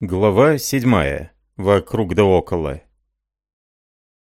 Глава седьмая. Вокруг да около.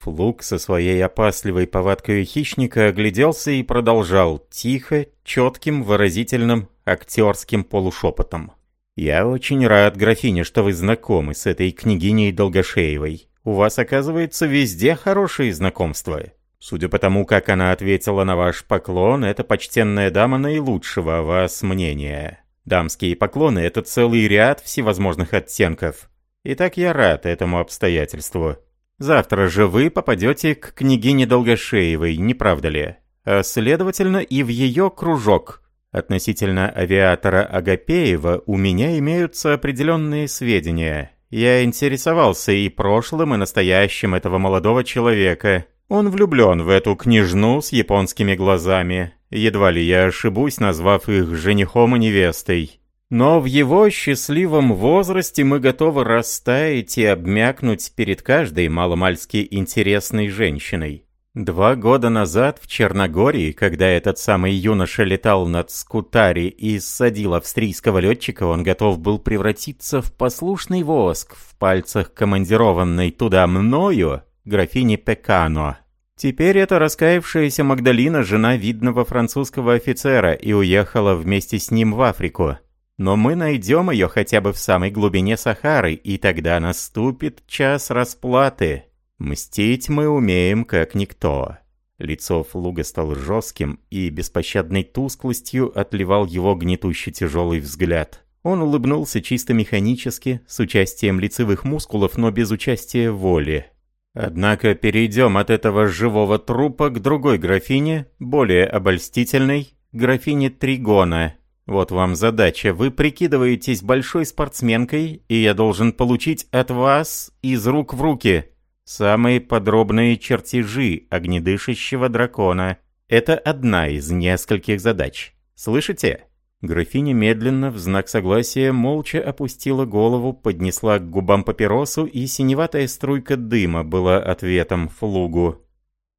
Флук со своей опасливой повадкой хищника огляделся и продолжал тихо, четким, выразительным, актерским полушепотом. «Я очень рад, графиня, что вы знакомы с этой княгиней Долгошеевой. У вас, оказывается, везде хорошие знакомства. Судя по тому, как она ответила на ваш поклон, эта почтенная дама наилучшего о вас мнения». Дамские поклоны — это целый ряд всевозможных оттенков. Итак, я рад этому обстоятельству. Завтра же вы попадете к княгине Долгошеевой, не правда ли? А следовательно, и в ее кружок. Относительно авиатора Агапеева у меня имеются определенные сведения. Я интересовался и прошлым, и настоящим этого молодого человека. Он влюблен в эту княжну с японскими глазами. Едва ли я ошибусь, назвав их женихом и невестой. Но в его счастливом возрасте мы готовы растаять и обмякнуть перед каждой маломальски интересной женщиной. Два года назад в Черногории, когда этот самый юноша летал над Скутари и ссадил австрийского летчика, он готов был превратиться в послушный воск в пальцах командированной туда мною графини Пекано. Теперь эта раскаявшаяся Магдалина жена видного французского офицера и уехала вместе с ним в Африку. Но мы найдем ее хотя бы в самой глубине Сахары, и тогда наступит час расплаты. Мстить мы умеем как никто». Лицо Флуга стало жестким, и беспощадной тусклостью отливал его гнетущий тяжелый взгляд. Он улыбнулся чисто механически, с участием лицевых мускулов, но без участия воли. Однако перейдем от этого живого трупа к другой графине, более обольстительной, графине Тригона. Вот вам задача. Вы прикидываетесь большой спортсменкой, и я должен получить от вас из рук в руки самые подробные чертежи огнедышащего дракона. Это одна из нескольких задач. Слышите? Графиня медленно, в знак согласия, молча опустила голову, поднесла к губам папиросу, и синеватая струйка дыма была ответом флугу.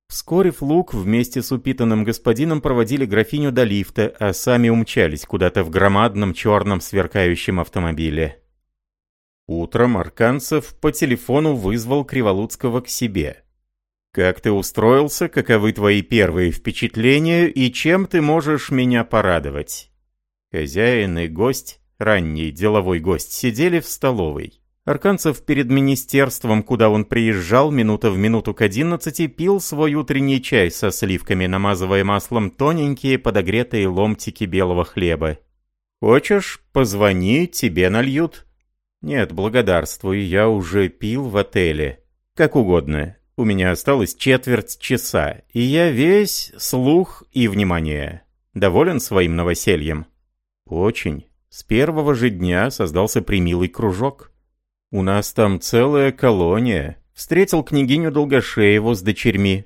Вскоре флуг вместе с упитанным господином проводили графиню до лифта, а сами умчались куда-то в громадном черном сверкающем автомобиле. Утром Арканцев по телефону вызвал Криволуцкого к себе. «Как ты устроился? Каковы твои первые впечатления? И чем ты можешь меня порадовать?» Хозяин и гость, ранний деловой гость, сидели в столовой. Арканцев перед министерством, куда он приезжал минута в минуту к одиннадцати, пил свой утренний чай со сливками, намазывая маслом тоненькие подогретые ломтики белого хлеба. «Хочешь, позвони, тебе нальют». «Нет, благодарствую, я уже пил в отеле». «Как угодно. У меня осталось четверть часа, и я весь слух и внимание. Доволен своим новосельем?» Очень. С первого же дня создался примилый кружок. У нас там целая колония. Встретил княгиню Долгошееву с дочерьми.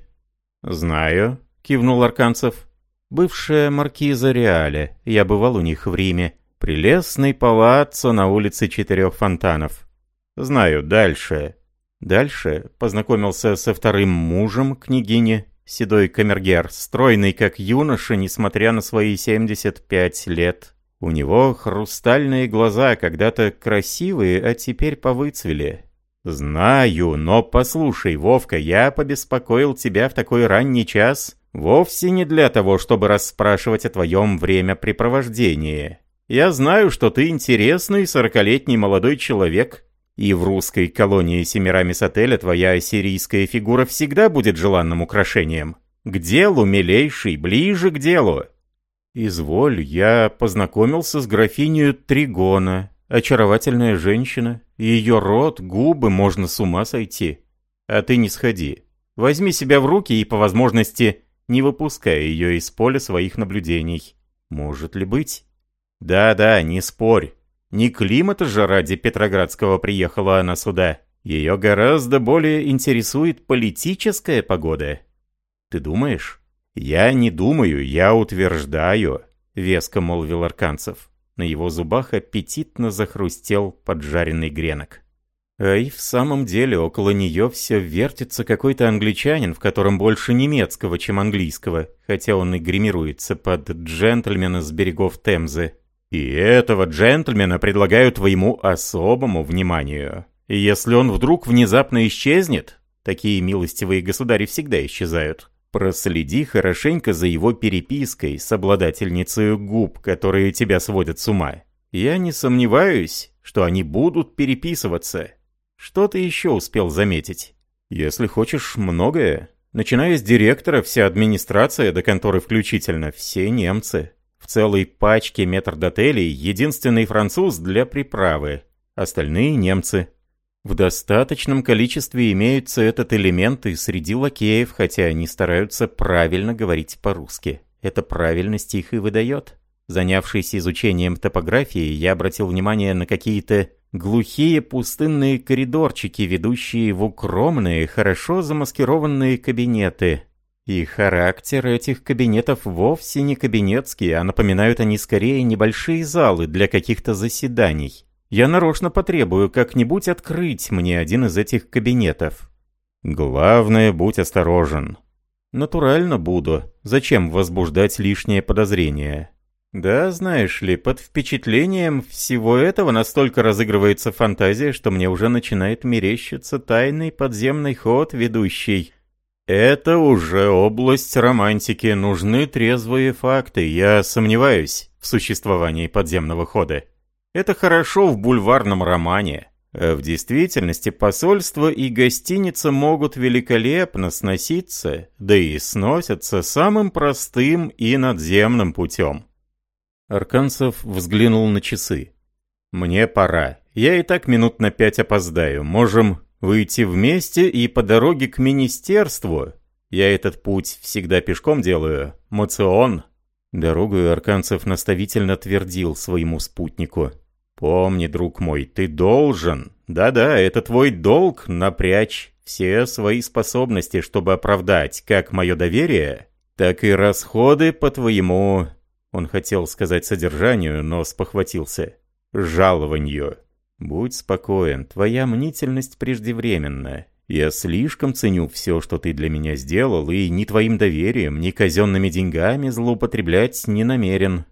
Знаю, кивнул Арканцев. Бывшая маркиза Реале. Я бывал у них в Риме. Прелестный палаццо на улице Четырех Фонтанов. Знаю, дальше. Дальше познакомился со вторым мужем княгини, седой камергер, стройный как юноша, несмотря на свои 75 лет. У него хрустальные глаза, когда-то красивые, а теперь повыцвели. «Знаю, но послушай, Вовка, я побеспокоил тебя в такой ранний час вовсе не для того, чтобы расспрашивать о твоем времяпрепровождении. Я знаю, что ты интересный сорокалетний молодой человек, и в русской колонии Семирамис отеля твоя ассирийская фигура всегда будет желанным украшением. К делу, милейший, ближе к делу. «Изволь, я познакомился с графиней Тригона. Очаровательная женщина. Ее рот, губы, можно с ума сойти. А ты не сходи. Возьми себя в руки и, по возможности, не выпускай ее из поля своих наблюдений. Может ли быть? Да-да, не спорь. Не климата же ради Петроградского приехала она сюда. Ее гораздо более интересует политическая погода. Ты думаешь? «Я не думаю, я утверждаю», — веско молвил Арканцев. На его зубах аппетитно захрустел поджаренный гренок. А и в самом деле около нее все вертится какой-то англичанин, в котором больше немецкого, чем английского, хотя он и гримируется под джентльмена с берегов Темзы. И этого джентльмена предлагаю твоему особому вниманию. Если он вдруг внезапно исчезнет, такие милостивые государи всегда исчезают, проследи хорошенько за его перепиской с обладательницей губ, которые тебя сводят с ума. Я не сомневаюсь, что они будут переписываться. Что ты еще успел заметить? Если хочешь многое, начиная с директора, вся администрация до конторы включительно, все немцы. В целой пачке метрдотелей единственный француз для приправы, остальные немцы. В достаточном количестве имеются этот элемент и среди лакеев, хотя они стараются правильно говорить по-русски. Это правильность их и выдает. Занявшись изучением топографии, я обратил внимание на какие-то глухие пустынные коридорчики, ведущие в укромные, хорошо замаскированные кабинеты. И характер этих кабинетов вовсе не кабинетский, а напоминают они скорее небольшие залы для каких-то заседаний. Я нарочно потребую как-нибудь открыть мне один из этих кабинетов. Главное, будь осторожен. Натурально буду. Зачем возбуждать лишнее подозрение? Да, знаешь ли, под впечатлением всего этого настолько разыгрывается фантазия, что мне уже начинает мерещиться тайный подземный ход, ведущий. Это уже область романтики, нужны трезвые факты, я сомневаюсь в существовании подземного хода. Это хорошо в бульварном романе. А в действительности посольство и гостиница могут великолепно сноситься, да и сносятся самым простым и надземным путем. Арканцев взглянул на часы. «Мне пора. Я и так минут на пять опоздаю. Можем выйти вместе и по дороге к министерству. Я этот путь всегда пешком делаю. Мацион». Дорогу Арканцев наставительно твердил своему спутнику. «Помни, друг мой, ты должен, да-да, это твой долг, напрячь все свои способности, чтобы оправдать как мое доверие, так и расходы по твоему он хотел сказать содержанию, но спохватился. «Жалованию. Будь спокоен, твоя мнительность преждевременна. Я слишком ценю все, что ты для меня сделал, и ни твоим доверием, ни казенными деньгами злоупотреблять не намерен.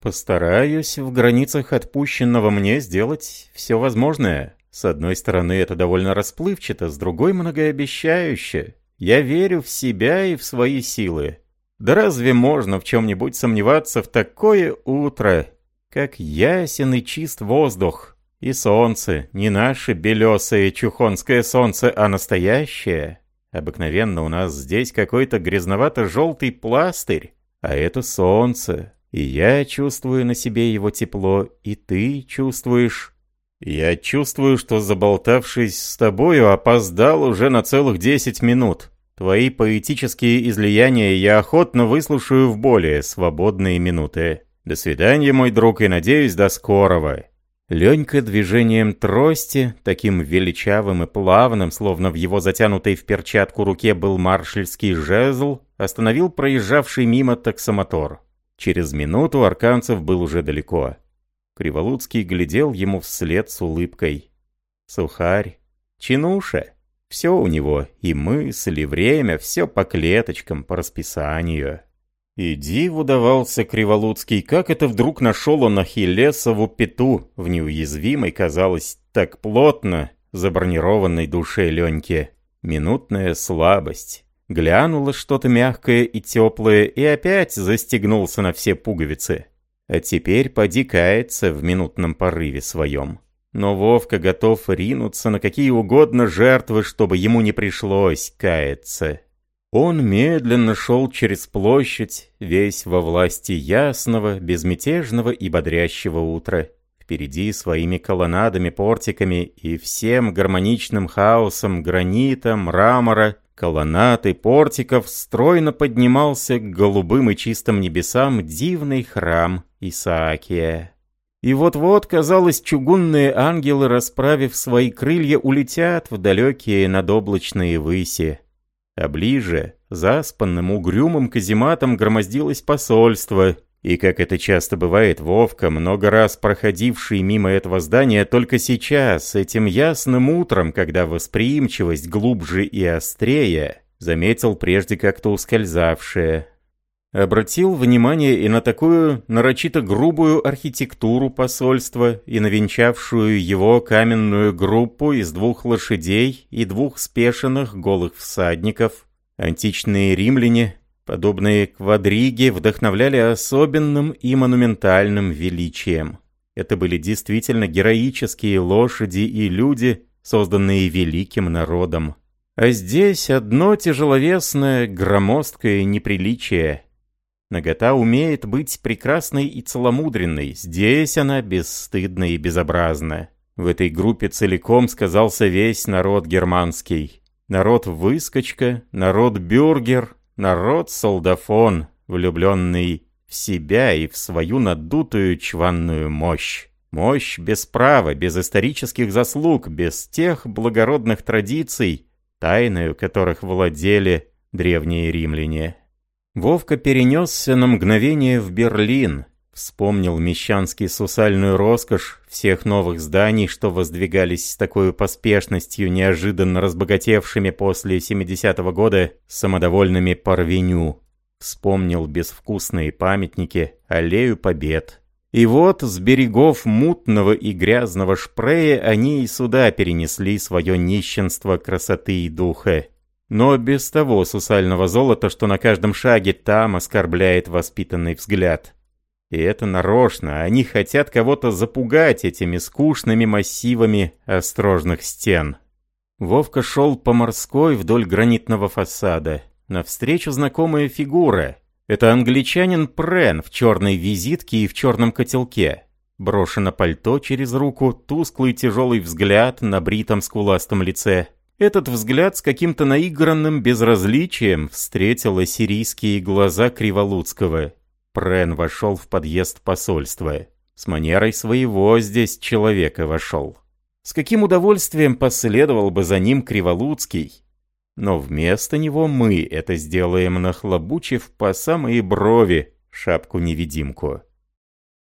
Постараюсь в границах отпущенного мне сделать все возможное. С одной стороны, это довольно расплывчато, с другой многообещающе. Я верю в себя и в свои силы. Да разве можно в чем-нибудь сомневаться в такое утро, как ясен и чист воздух, и солнце, не наше белесое чухонское солнце, а настоящее? Обыкновенно у нас здесь какой-то грязновато-желтый пластырь, а это солнце, и я чувствую на себе его тепло, и ты чувствуешь. Я чувствую, что, заболтавшись с тобою, опоздал уже на целых десять минут. Твои поэтические излияния я охотно выслушаю в более свободные минуты. До свидания, мой друг, и надеюсь, до скорого». Ленька движением трости, таким величавым и плавным, словно в его затянутой в перчатку руке был маршальский жезл, остановил проезжавший мимо таксомотор. Через минуту Арканцев был уже далеко. Криволуцкий глядел ему вслед с улыбкой. «Сухарь! Чинуша!» Все у него, и мысль, и время, все по клеточкам, по расписанию. И диву давался Криволуцкий, как это вдруг нашел он Ахиллесову пету в неуязвимой, казалось, так плотно забронированной душе Леньки. Минутная слабость. Глянуло что-то мягкое и теплое, и опять застегнулся на все пуговицы. А теперь поди кается в минутном порыве своем. Но Вовка готов ринуться на какие угодно жертвы, чтобы ему не пришлось каяться. Он медленно шел через площадь, весь во власти ясного, безмятежного и бодрящего утра. Впереди своими колоннадами, портиками и всем гармоничным хаосом гранита, мрамора, колоннад и портиков стройно поднимался к голубым и чистым небесам дивный храм Исаакия. И вот-вот, казалось, чугунные ангелы, расправив свои крылья, улетят в далекие надоблачные выси. А ближе, заспанным, угрюмым казематом громоздилось посольство, и, как это часто бывает, Вовка, много раз проходивший мимо этого здания, только сейчас, этим ясным утром, когда восприимчивость глубже и острее, заметил прежде как-то ускользавшее. Обратил внимание и на такую нарочито грубую архитектуру посольства и на венчавшую его каменную группу из двух лошадей и двух спешенных голых всадников. Античные римляне, подобные квадриге, вдохновляли особенным и монументальным величием. Это были действительно героические лошади и люди, созданные великим народом. А здесь одно тяжеловесное, громоздкое неприличие – Нагота умеет быть прекрасной и целомудренной, здесь она бесстыдна и безобразна. В этой группе целиком сказался весь народ германский. Народ-выскочка, народ-бюргер, народ-солдафон, влюбленный в себя и в свою надутую чванную мощь. Мощь без права, без исторических заслуг, без тех благородных традиций, тайною которых владели древние римляне. Вовка перенесся на мгновение в Берлин, вспомнил мещанский сусальную роскошь всех новых зданий, что воздвигались с такой поспешностью, неожиданно разбогатевшими после 70-го года самодовольными Парвеню. Вспомнил безвкусные памятники, аллею побед. И вот с берегов мутного и грязного Шпрея они и сюда перенесли свое нищенство красоты и духа но без того сусального золота, что на каждом шаге там оскорбляет воспитанный взгляд. И это нарочно, они хотят кого-то запугать этими скучными массивами острожных стен. Вовка шел по морской вдоль гранитного фасада. Навстречу знакомая фигура. Это англичанин Прен в черной визитке и в черном котелке. Брошено пальто через руку, тусклый тяжелый взгляд на бритом скуластом лице. Этот взгляд с каким-то наигранным безразличием встретил ассирийские глаза Криволуцкого. Прен вошел в подъезд посольства. С манерой своего здесь человека вошел. С каким удовольствием последовал бы за ним Криволуцкий. Но вместо него мы это сделаем, нахлобучив по самые брови шапку-невидимку.